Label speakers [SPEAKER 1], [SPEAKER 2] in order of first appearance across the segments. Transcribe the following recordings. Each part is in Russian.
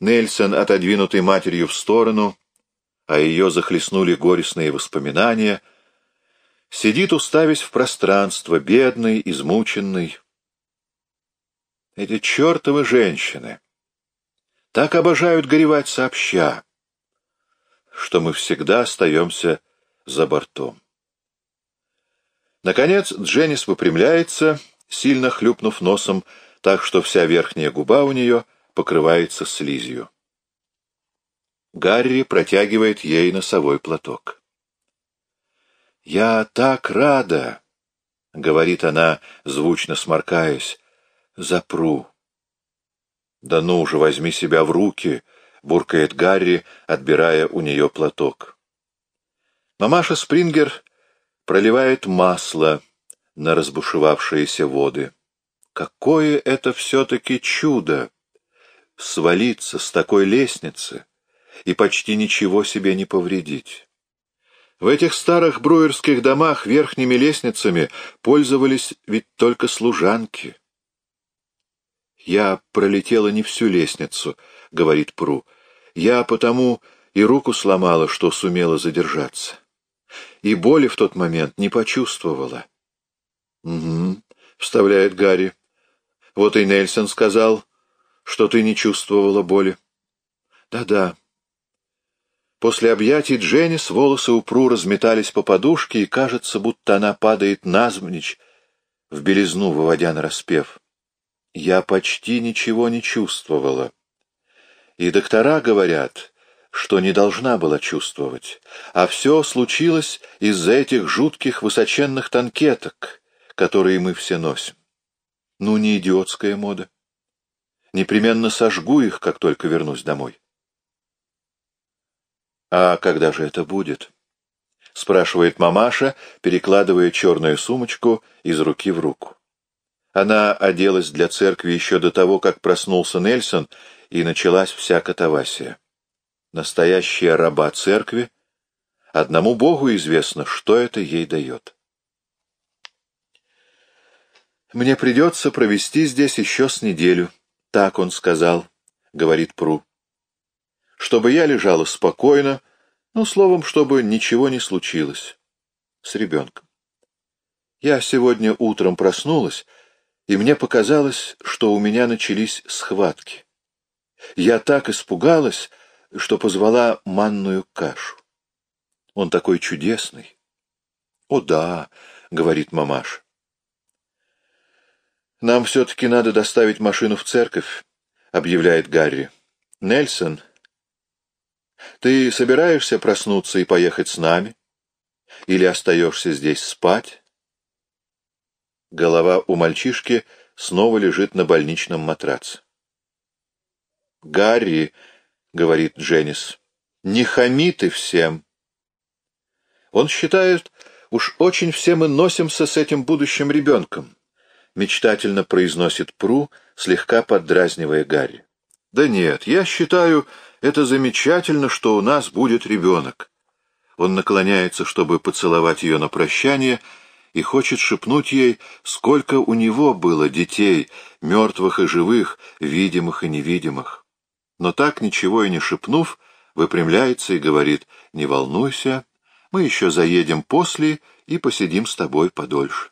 [SPEAKER 1] Нельсон, отодвинутый матерью в сторону, а ее захлестнули горестные воспоминания, сидит, уставясь в пространство, бедный, измученный. Эти чертовы женщины так обожают горевать сообща, что мы всегда остаемся за бортом. Наконец Дженнис выпрямляется, сильно хлюпнув носом, так что вся верхняя губа у нее покрывается слизью. Гарри протягивает ей носовой платок. «Я так рада!» — говорит она, звучно сморкаясь. «Запру». «Да ну же, возьми себя в руки!» — буркает Гарри, отбирая у нее платок. Мамаша Спрингер проливает масло на разбушевавшиеся воды. Какое это все-таки чудо! Свалиться с такой лестницы и почти ничего себе не повредить. В этих старых бруерских домах верхними лестницами пользовались ведь только служанки. «Я пролетела не всю лестницу», — говорит Пру. «Я потому и руку сломала, что сумела задержаться. И боли в тот момент не почувствовала». «Угу», — вставляет Гарри. «Вот и Нельсон сказал, что ты не чувствовала боли». «Да-да». После объятий Дженнис волосы у Пру разметались по подушке, и кажется, будто она падает назмничь, в белизну выводя на распев. Я почти ничего не чувствовала. И доктора говорят, что не должна была чувствовать, а все случилось из-за этих жутких высоченных танкеток, которые мы все носим. Ну, не идиотская мода. Непременно сожгу их, как только вернусь домой. «А когда же это будет?» — спрашивает мамаша, перекладывая черную сумочку из руки в руку. Она оделась для церкви еще до того, как проснулся Нельсон, и началась вся катавасия. Настоящая раба церкви, одному Богу известно, что это ей дает. «Мне придется провести здесь еще с неделю», — так он сказал, — говорит Пру. «Чтобы я лежала спокойно, ну, словом, чтобы ничего не случилось с ребенком. Я сегодня утром проснулась, и мне показалось, что у меня начались схватки. Я так испугалась, что позвала манную кашу. Он такой чудесный. — О да, — говорит мамаш. — Нам все-таки надо доставить машину в церковь, — объявляет Гарри. — Нельсон, ты собираешься проснуться и поехать с нами? Или остаешься здесь спать? Голова у мальчишки снова лежит на больничном матраце. «Гарри», — говорит Дженнис, — «не хами ты всем». Он считает, уж очень все мы носимся с этим будущим ребенком, мечтательно произносит Пру, слегка поддразнивая Гарри. «Да нет, я считаю, это замечательно, что у нас будет ребенок». Он наклоняется, чтобы поцеловать ее на прощание, — и хочет шепнуть ей, сколько у него было детей, мертвых и живых, видимых и невидимых. Но так, ничего и не шепнув, выпрямляется и говорит, «Не волнуйся, мы еще заедем после и посидим с тобой подольше».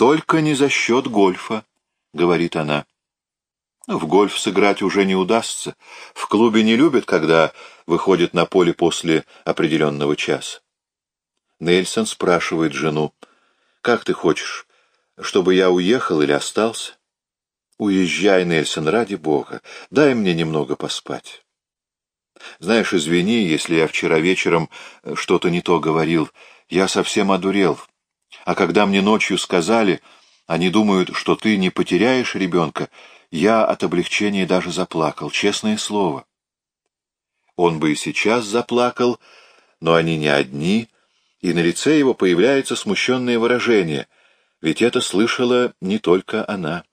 [SPEAKER 1] «Только не за счет гольфа», — говорит она. В гольф сыграть уже не удастся. В клубе не любят, когда выходят на поле после определенного часа. Нельсон спрашивает жену, «Как ты хочешь, чтобы я уехал или остался?» «Уезжай, Нельсон, ради бога, дай мне немного поспать». «Знаешь, извини, если я вчера вечером что-то не то говорил. Я совсем одурел. А когда мне ночью сказали, они думают, что ты не потеряешь ребенка, я от облегчения даже заплакал, честное слово». Он бы и сейчас заплакал, но они не одни — и на лице его появляется смущенное выражение, ведь это слышала не только она.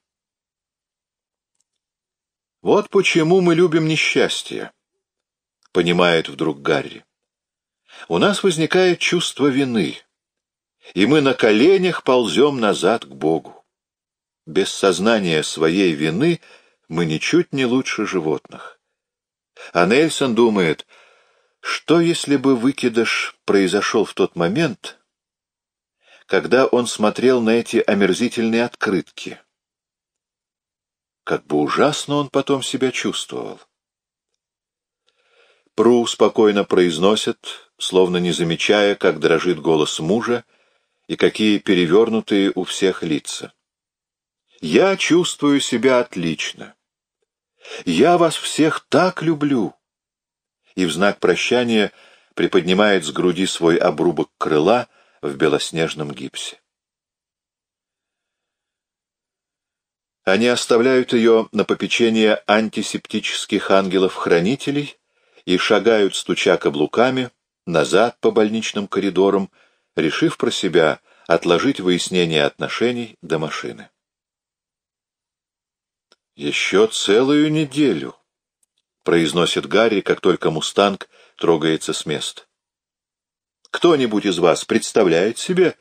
[SPEAKER 1] «Вот почему мы любим несчастье», — понимает вдруг Гарри. «У нас возникает чувство вины, и мы на коленях ползем назад к Богу. Без сознания своей вины Мы ничуть не лучше животных. А Нельсон думает, что если бы выкидыш произошел в тот момент, когда он смотрел на эти омерзительные открытки? Как бы ужасно он потом себя чувствовал. Пру спокойно произносит, словно не замечая, как дрожит голос мужа и какие перевернутые у всех лица. «Я чувствую себя отлично. Я вас всех так люблю!» И в знак прощания приподнимает с груди свой обрубок крыла в белоснежном гипсе. Они оставляют ее на попечение антисептических ангелов-хранителей и шагают, стуча каблуками, назад по больничным коридорам, решив про себя отложить выяснение отношений до машины. «Еще целую неделю», — произносит Гарри, как только «Мустанг» трогается с места. «Кто-нибудь из вас представляет себе,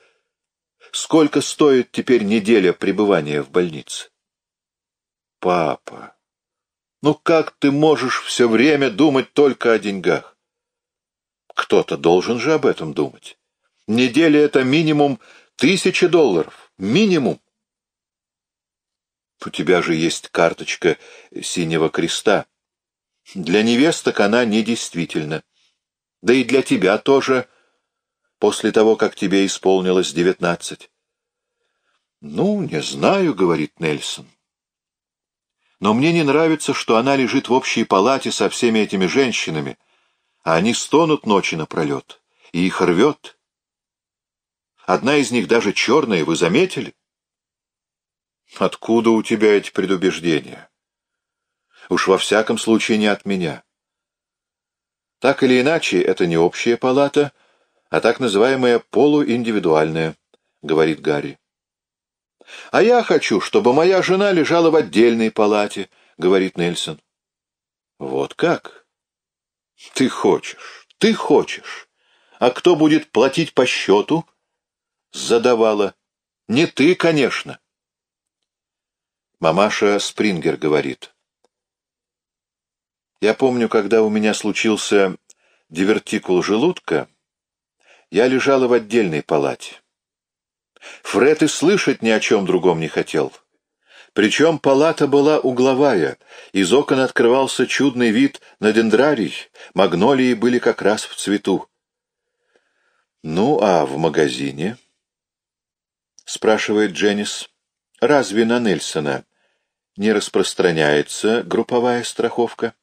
[SPEAKER 1] сколько стоит теперь неделя пребывания в больнице?» «Папа, ну как ты можешь все время думать только о деньгах? Кто-то должен же об этом думать. Неделя — это минимум тысячи долларов. Минимум. У тебя же есть карточка синего креста. Для невесток она недействительна. Да и для тебя тоже, после того, как тебе исполнилось девятнадцать. «Ну, не знаю», — говорит Нельсон. «Но мне не нравится, что она лежит в общей палате со всеми этими женщинами, а они стонут ночи напролет, и их рвет. Одна из них даже черная, вы заметили?» Откуда у тебя эти предубеждения? Уж во всяком случае не от меня. Так или иначе, это не общая палата, а так называемая полуиндивидуальная, — говорит Гарри. А я хочу, чтобы моя жена лежала в отдельной палате, — говорит Нельсон. Вот как? Ты хочешь, ты хочешь. А кто будет платить по счету? Задавала. Не ты, конечно. Мамаша Спрингер говорит. Я помню, когда у меня случился дивертикул желудка, я лежала в отдельной палате. Фред и слышать ни о чем другом не хотел. Причем палата была угловая, из окон открывался чудный вид на дендрарий, магнолии были как раз в цвету. «Ну, а в магазине?» — спрашивает Дженнис. Разве на Нельсона не распространяется групповая страховка?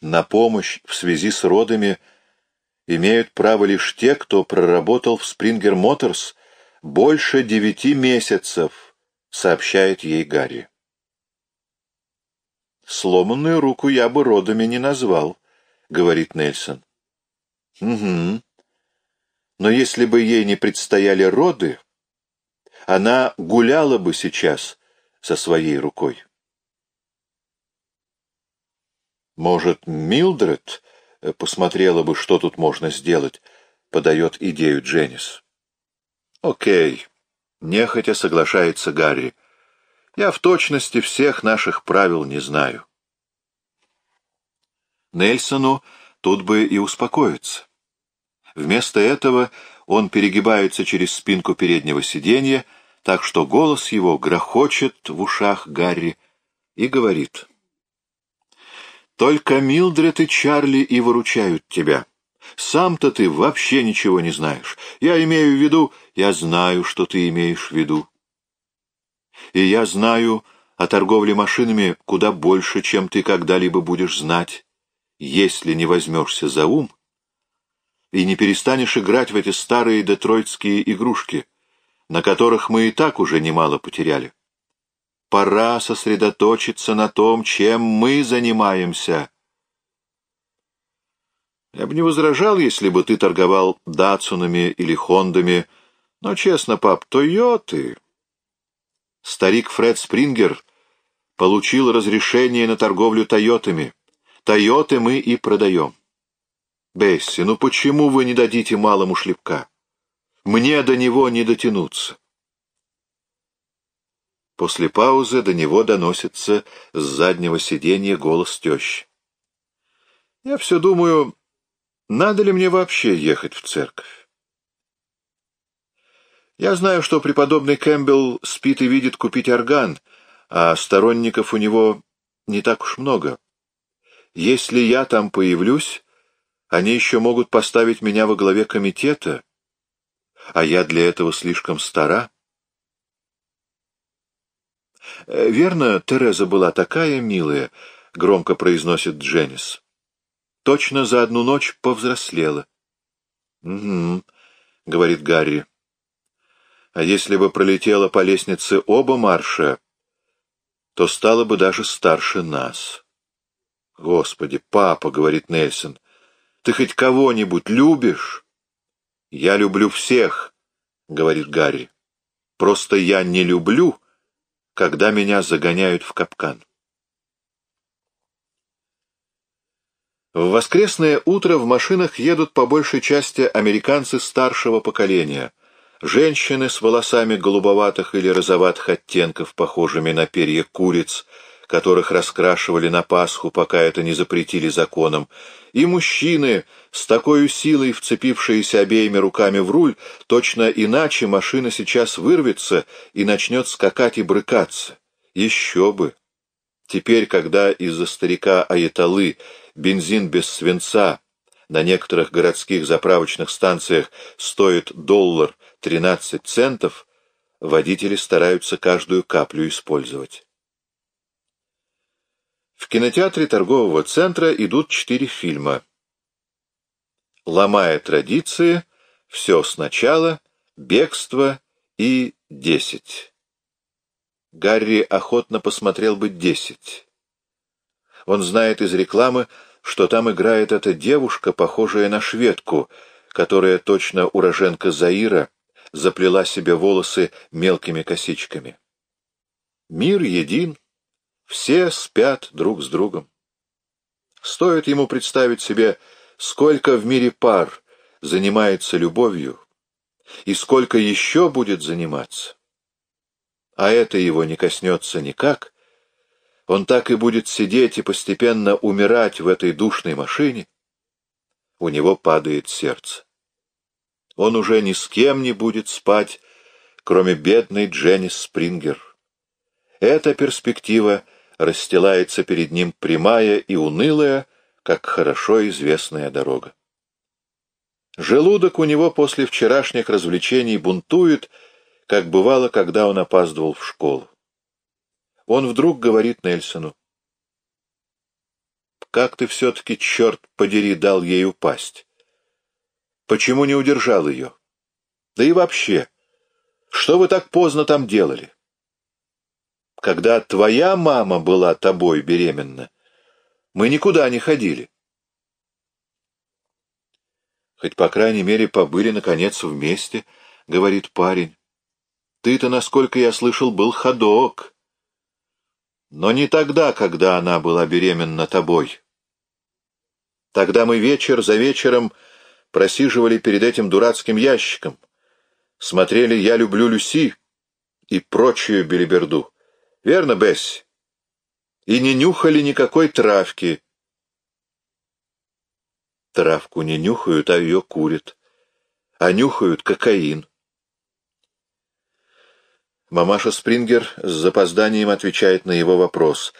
[SPEAKER 1] На помощь в связи с родами имеют право лишь те, кто проработал в Springer Motors больше девяти месяцев, сообщает ей Гарри. «Сломанную руку я бы родами не назвал», — говорит Нельсон. «Угу. Но если бы ей не предстояли роды, она гуляла бы сейчас со своей рукой. Может, Милдред э, посмотрела бы, что тут можно сделать, подает идею Дженнис. Окей, нехотя соглашается Гарри. Я в точности всех наших правил не знаю. Нельсону тут бы и успокоиться. Вместо этого он перегибается через спинку переднего сиденья, так что голос его грохочет в ушах Гарри и говорит. «Только Милдред и Чарли и выручают тебя. Сам-то ты вообще ничего не знаешь. Я имею в виду, я знаю, что ты имеешь в виду. И я знаю о торговле машинами куда больше, чем ты когда-либо будешь знать, если не возьмешься за ум» и не перестанешь играть в эти старые детройтские игрушки, на которых мы и так уже немало потеряли. Пора сосредоточиться на том, чем мы занимаемся. Я бы не возражал, если бы ты торговал датсунами или хондами, но, честно, пап, Тойоты... Старик Фред Спрингер получил разрешение на торговлю Тойотами. Тойоты мы и продаем. Бесси, ну почему вы не дадите малому шлепка? Мне до него не дотянуться. После паузы до него доносится с заднего сиденья голос тещи. Я все думаю, надо ли мне вообще ехать в церковь? Я знаю, что преподобный Кэмпбелл спит и видит купить орган, а сторонников у него не так уж много. Если я там появлюсь, они еще могут поставить меня во главе комитета, а я для этого слишком стара. «Э, «Верно, Тереза была такая милая», — громко произносит Дженнис. «Точно за одну ночь повзрослела». «Угу», — говорит Гарри. «А если бы пролетела по лестнице оба марша, то стала бы даже старше нас». «Господи, папа», — говорит Нельсон, — «ты хоть кого-нибудь любишь?» «Я люблю всех», — говорит Гарри. «Просто я не люблю, когда меня загоняют в капкан. В воскресное утро в машинах едут по большей части американцы старшего поколения, женщины с волосами голубоватых или розоватых оттенков, похожими на перья куриц, которых раскрашивали на Пасху, пока это не запретили законом, и мужчины, с такой силой вцепившиеся обеими руками в руль, точно иначе машина сейчас вырвется и начнет скакать и брыкаться. Еще бы! Теперь, когда из-за старика Аяталы бензин без свинца на некоторых городских заправочных станциях стоит доллар 13 центов, водители стараются каждую каплю использовать. В кинотеатре торгового центра идут четыре фильма. «Ломая традиции», «Все сначала», «Бегство» и «Десять». Гарри охотно посмотрел бы «Десять». Он знает из рекламы, что там играет эта девушка, похожая на шведку, которая точно уроженка Заира, заплела себе волосы мелкими косичками. Мир един, все спят друг с другом. Стоит ему представить себе, сколько в мире пар занимается любовью, и сколько еще будет заниматься. А это его не коснется никак. Он так и будет сидеть и постепенно умирать в этой душной машине. У него падает сердце. Он уже ни с кем не будет спать, кроме бедной Дженнис Спрингер. Эта перспектива расстилается перед ним прямая и унылая, как хорошо известная дорога. Желудок у него после вчерашних развлечений бунтует, как бывало, когда он опаздывал в школу. Он вдруг говорит Нельсону. «Как ты все-таки, черт подери, дал ей упасть? Почему не удержал ее? Да и вообще, что вы так поздно там делали?» Когда твоя мама была тобой беременна, мы никуда не ходили. Хоть, по крайней мере, побыли, наконец, вместе, — говорит парень. Ты-то, насколько я слышал, был ходок. Но не тогда, когда она была беременна тобой. Тогда мы вечер за вечером просиживали перед этим дурацким ящиком, смотрели «Я люблю Люси» и прочую белиберду. Верно, Бесси? И не нюхали никакой травки. Травку не нюхают, а ее курят. А нюхают кокаин. Мамаша Спрингер с запозданием отвечает на его вопрос.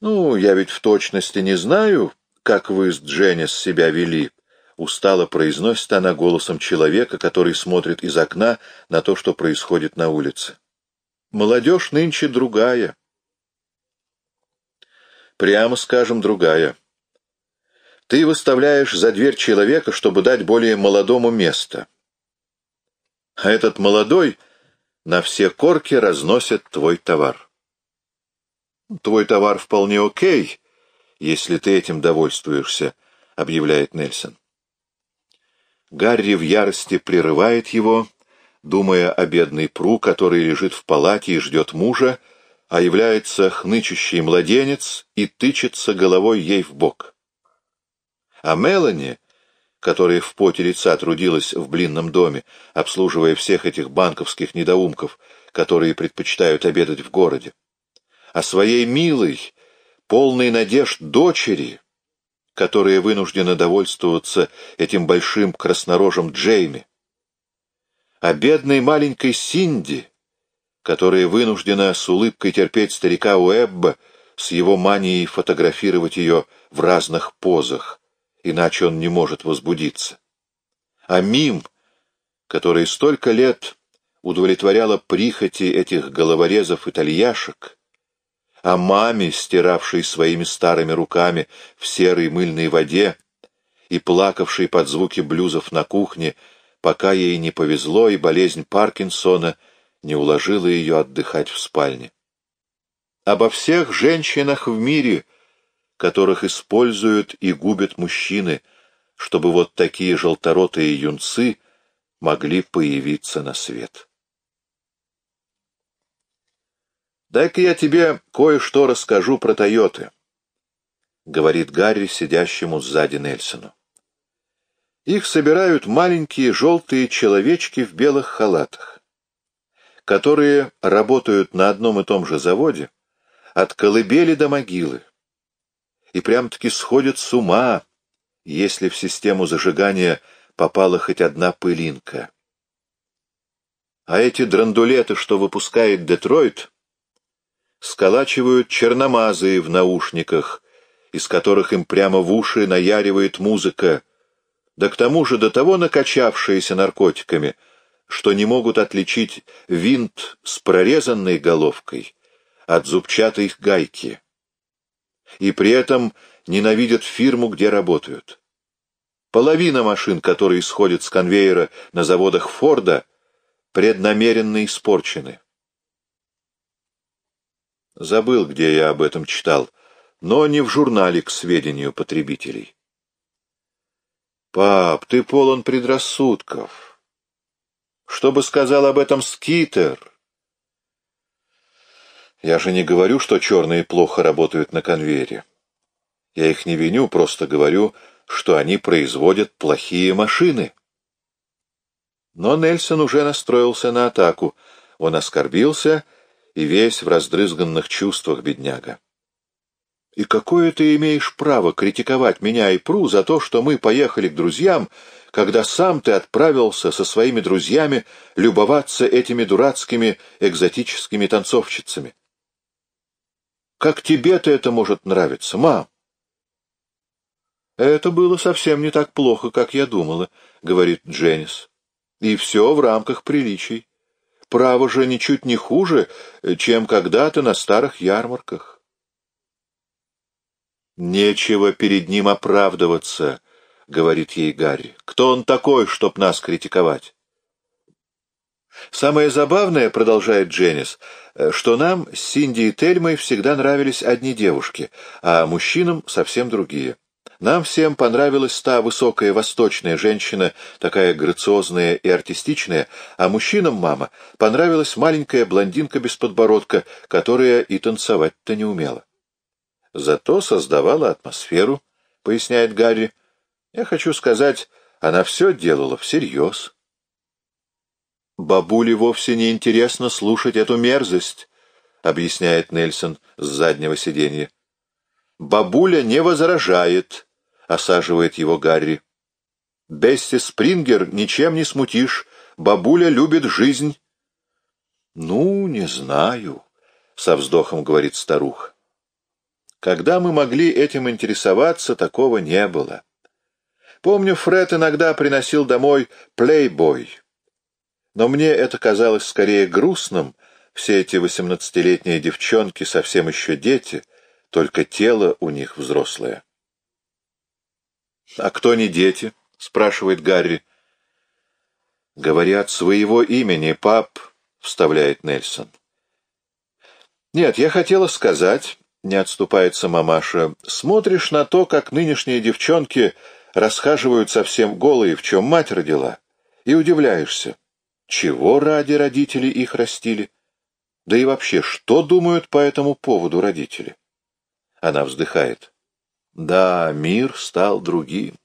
[SPEAKER 1] «Ну, я ведь в точности не знаю, как вы с Дженнис себя вели», — устало произносит она голосом человека, который смотрит из окна на то, что происходит на улице. Молодежь нынче другая. Прямо скажем, другая. Ты выставляешь за дверь человека, чтобы дать более молодому место. А этот молодой на все корки разносит твой товар. Твой товар вполне окей, если ты этим довольствуешься, объявляет Нельсон. Гарри в ярости прерывает его думая о бедной Пру, который лежит в палате и ждет мужа, а является хнычущий младенец и тычется головой ей в бок. А Мелани которая в поте лица трудилась в блинном доме, обслуживая всех этих банковских недоумков, которые предпочитают обедать в городе, а своей милой, полной надежд дочери, которая вынуждена довольствоваться этим большим краснорожим Джейми, а бедной маленькой Синди, которая вынуждена с улыбкой терпеть старика Уэбба с его манией фотографировать ее в разных позах, иначе он не может возбудиться. А Мим, которая столько лет удовлетворяла прихоти этих головорезов-итальяшек, а маме, стиравшей своими старыми руками в серой мыльной воде и плакавшей под звуки блюзов на кухне, пока ей не повезло и болезнь Паркинсона не уложила ее отдыхать в спальне. Обо всех женщинах в мире, которых используют и губят мужчины, чтобы вот такие желторотые юнцы могли появиться на свет. «Дай-ка я тебе кое-что расскажу про Тойоты», — говорит Гарри сидящему сзади Нельсону. Их собирают маленькие желтые человечки в белых халатах, которые работают на одном и том же заводе от колыбели до могилы и прям-таки сходят с ума, если в систему зажигания попала хоть одна пылинка. А эти драндулеты, что выпускает Детройт, сколачивают черномазые в наушниках, из которых им прямо в уши наяривает музыка, да к тому же до того накачавшиеся наркотиками, что не могут отличить винт с прорезанной головкой от зубчатой гайки. И при этом ненавидят фирму, где работают. Половина машин, которые исходят с конвейера на заводах Форда, преднамеренно испорчены. Забыл, где я об этом читал, но не в журнале к сведению потребителей. Пап, ты полон предрассудков. Что бы сказал об этом Скитер? Я же не говорю, что черные плохо работают на конвейере. Я их не виню, просто говорю, что они производят плохие машины. Но Нельсон уже настроился на атаку. Он оскорбился и весь в раздрызганных чувствах бедняга. И какое ты имеешь право критиковать меня и Пру за то, что мы поехали к друзьям, когда сам ты отправился со своими друзьями любоваться этими дурацкими экзотическими танцовщицами? Как тебе-то это может нравиться, мам? Это было совсем не так плохо, как я думала, — говорит Дженнис. И все в рамках приличий. Право же ничуть не хуже, чем когда-то на старых ярмарках. «Нечего перед ним оправдываться», — говорит ей Гарри. «Кто он такой, чтоб нас критиковать?» «Самое забавное, — продолжает Дженнис, — что нам с Синди и Тельмой всегда нравились одни девушки, а мужчинам совсем другие. Нам всем понравилась та высокая восточная женщина, такая грациозная и артистичная, а мужчинам, мама, понравилась маленькая блондинка без подбородка, которая и танцевать-то не умела. Зато создавала атмосферу, поясняет Гарри. Я хочу сказать, она все делала всерьез. Бабуле вовсе не интересно слушать эту мерзость, объясняет Нельсон с заднего сиденья. Бабуля не возражает, осаживает его Гарри. Бесси Спрингер ничем не смутишь, бабуля любит жизнь. Ну, не знаю, со вздохом говорит старуха. Когда мы могли этим интересоваться, такого не было. Помню, Фред иногда приносил домой плейбой. Но мне это казалось скорее грустным, все эти восемнадцатилетние девчонки совсем еще дети, только тело у них взрослое. «А кто не дети?» — спрашивает Гарри. «Говорят своего имени, пап», — вставляет Нельсон. «Нет, я хотела сказать, не отступается мамаша, смотришь на то, как нынешние девчонки расхаживают совсем голые, в чем мать родила, и удивляешься, чего ради родители их растили? Да и вообще, что думают по этому поводу родители? Она вздыхает. Да, мир стал другим.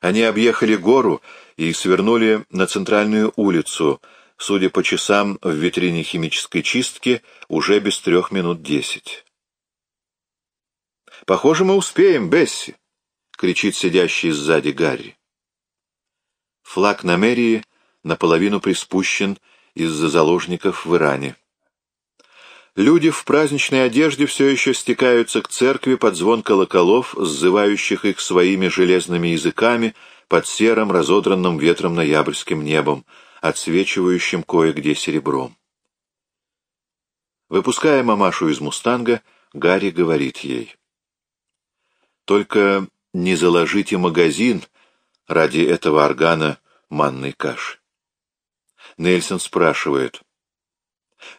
[SPEAKER 1] Они объехали гору и свернули на центральную улицу, судя по часам в витрине химической чистки, уже без трех минут десять. «Похоже, мы успеем, Бесси!» — кричит сидящий сзади Гарри. Флаг на мэрии наполовину приспущен из-за заложников в Иране. Люди в праздничной одежде все еще стекаются к церкви под звон колоколов, сзывающих их своими железными языками под серым, разодранным ветром ноябрьским небом, отсвечивающим кое-где серебром. Выпуская мамашу из «Мустанга», Гарри говорит ей. «Только не заложите магазин ради этого органа манной каши». Нельсон спрашивает.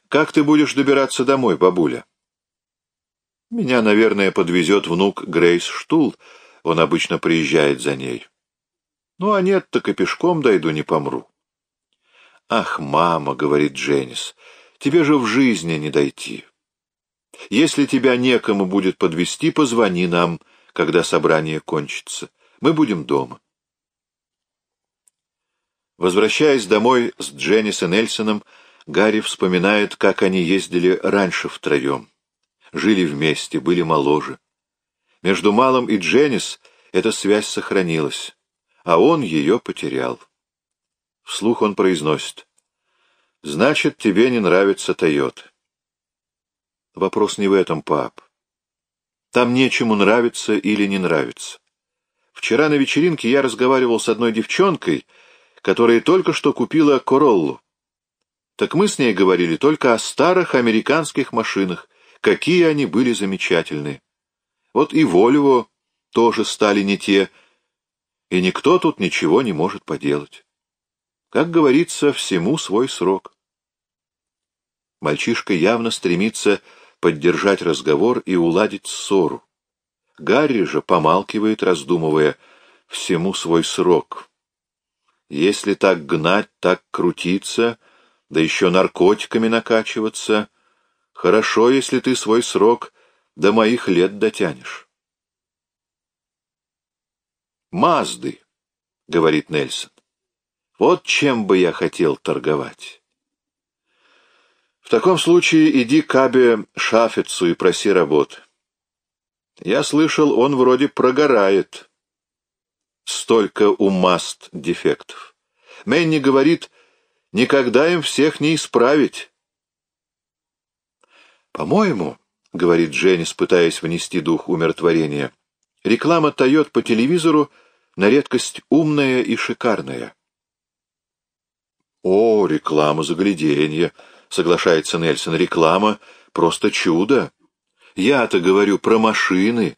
[SPEAKER 1] «Как ты будешь добираться домой, бабуля?» «Меня, наверное, подвезет внук Грейс Штул. Он обычно приезжает за ней». «Ну, а нет, так и пешком дойду, не помру». «Ах, мама», — говорит Дженнис, — «тебе же в жизни не дойти. Если тебя некому будет подвести, позвони нам, когда собрание кончится. Мы будем дома». Возвращаясь домой с Дженнис и Нельсоном, Гарри вспоминает, как они ездили раньше втроем. Жили вместе, были моложе. Между Малом и Дженнис эта связь сохранилась, а он ее потерял. Вслух он произносит. «Значит, тебе не нравится Тойота». Вопрос не в этом, пап. Там нечему нравится или не нравится. Вчера на вечеринке я разговаривал с одной девчонкой, которая только что купила Короллу. Так мы с ней говорили только о старых американских машинах, какие они были замечательные. Вот и Вольво тоже стали не те, и никто тут ничего не может поделать. Как говорится, всему свой срок. Мальчишка явно стремится поддержать разговор и уладить ссору. Гарри же помалкивает, раздумывая, всему свой срок. Если так гнать, так крутиться — да еще наркотиками накачиваться. Хорошо, если ты свой срок до моих лет дотянешь. «Мазды», — говорит Нельсон, — «вот чем бы я хотел торговать». В таком случае иди к Абе Шафицу и проси работы. Я слышал, он вроде прогорает. Столько у Маст дефектов. Мэнни говорит, Никогда им всех не исправить. «По-моему, — говорит Дженнис, пытаясь внести дух умиротворения, — реклама Тойот по телевизору на редкость умная и шикарная». «О, реклама загляденье!» — соглашается Нельсон. «Реклама — просто чудо! Я-то говорю про машины!»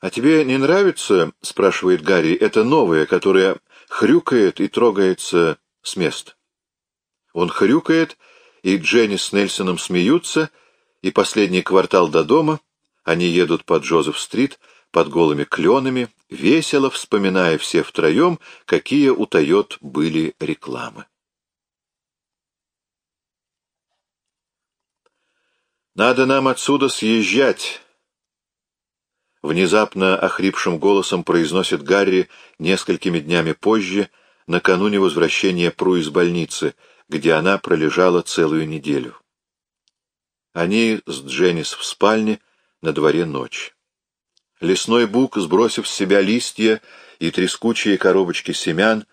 [SPEAKER 1] «А тебе не нравится, — спрашивает Гарри, — это новое, которое хрюкает и трогается с места. Он хрюкает, и Дженни с Нельсоном смеются, и последний квартал до дома они едут по Джозеф-стрит под голыми кленами, весело вспоминая все втроем, какие у Тойот были рекламы. «Надо нам отсюда съезжать», Внезапно охрипшим голосом произносит Гарри несколькими днями позже, накануне возвращения Пру из больницы, где она пролежала целую неделю. Они с Дженнис в спальне, на дворе ночь. Лесной бук, сбросив с себя листья и трескучие коробочки семян,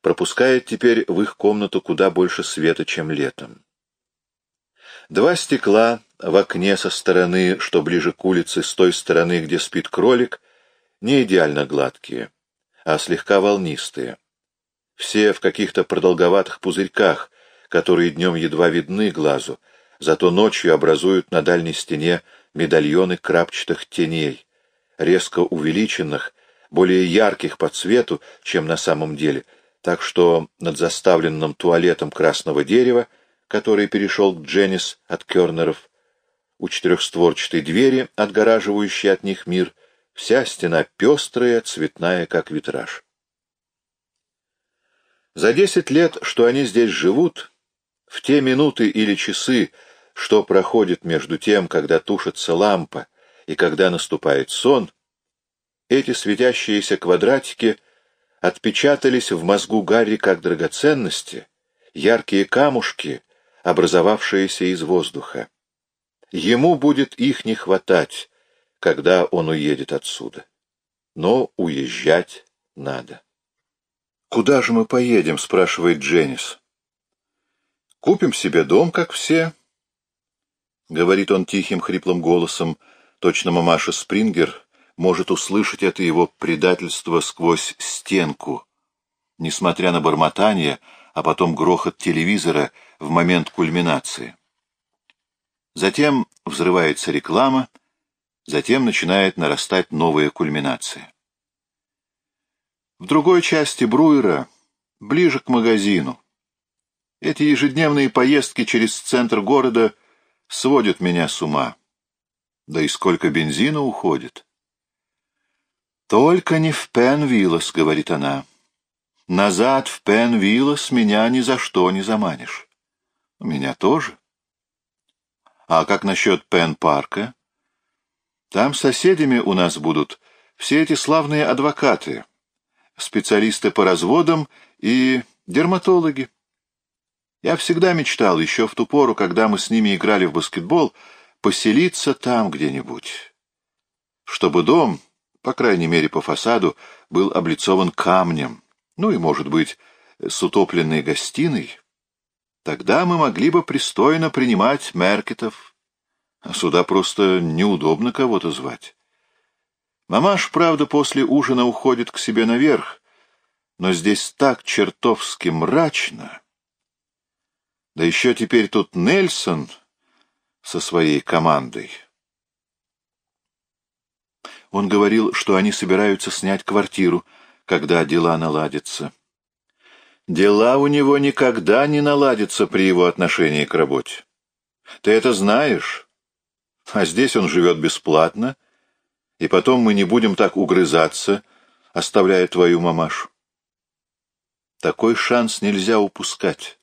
[SPEAKER 1] пропускает теперь в их комнату куда больше света, чем летом. Два стекла в окне со стороны, что ближе к улице, с той стороны, где спит кролик, не идеально гладкие, а слегка волнистые. Все в каких-то продолговатых пузырьках, которые днем едва видны глазу, зато ночью образуют на дальней стене медальоны крапчатых теней, резко увеличенных, более ярких по цвету, чем на самом деле, так что над заставленным туалетом красного дерева, который перешел к Дженнис от Кернеров, у четырехстворчатой двери, отгораживающей от них мир, вся стена пестрая, цветная, как витраж. За десять лет, что они здесь живут, в те минуты или часы, что проходит между тем, когда тушится лампа и когда наступает сон, эти светящиеся квадратики отпечатались в мозгу Гарри как драгоценности, яркие камушки, образовавшиеся из воздуха. Ему будет их не хватать, когда он уедет отсюда. Но уезжать надо. «Куда же мы поедем?» — спрашивает Дженнис. «Купим себе дом, как все», — говорит он тихим хриплым голосом. Точно мамаша Спрингер может услышать это его предательство сквозь стенку, несмотря на бормотание, а потом грохот телевизора в момент кульминации. Затем взрывается реклама, затем начинает нарастать новая кульминация. В другой части Бруера, ближе к магазину, эти ежедневные поездки через центр города сводят меня с ума. Да и сколько бензина уходит. «Только не в Пенвиллос», — говорит она. «Назад в Пенвиллос меня ни за что не заманишь». «Меня тоже». «А как насчет Пен-парка?» «Там соседями у нас будут все эти славные адвокаты, специалисты по разводам и дерматологи. Я всегда мечтал, еще в ту пору, когда мы с ними играли в баскетбол, поселиться там где-нибудь. Чтобы дом по крайней мере по фасаду, был облицован камнем, ну и, может быть, с утопленной гостиной, тогда мы могли бы пристойно принимать меркетов, а сюда просто неудобно кого-то звать. Мамаш, правда, после ужина уходит к себе наверх, но здесь так чертовски мрачно. Да еще теперь тут Нельсон со своей командой. Он говорил, что они собираются снять квартиру, когда дела наладятся. Дела у него никогда не наладятся при его отношении к работе. Ты это знаешь. А здесь он живет бесплатно, и потом мы не будем так угрызаться, оставляя твою мамашу. Такой шанс нельзя упускать.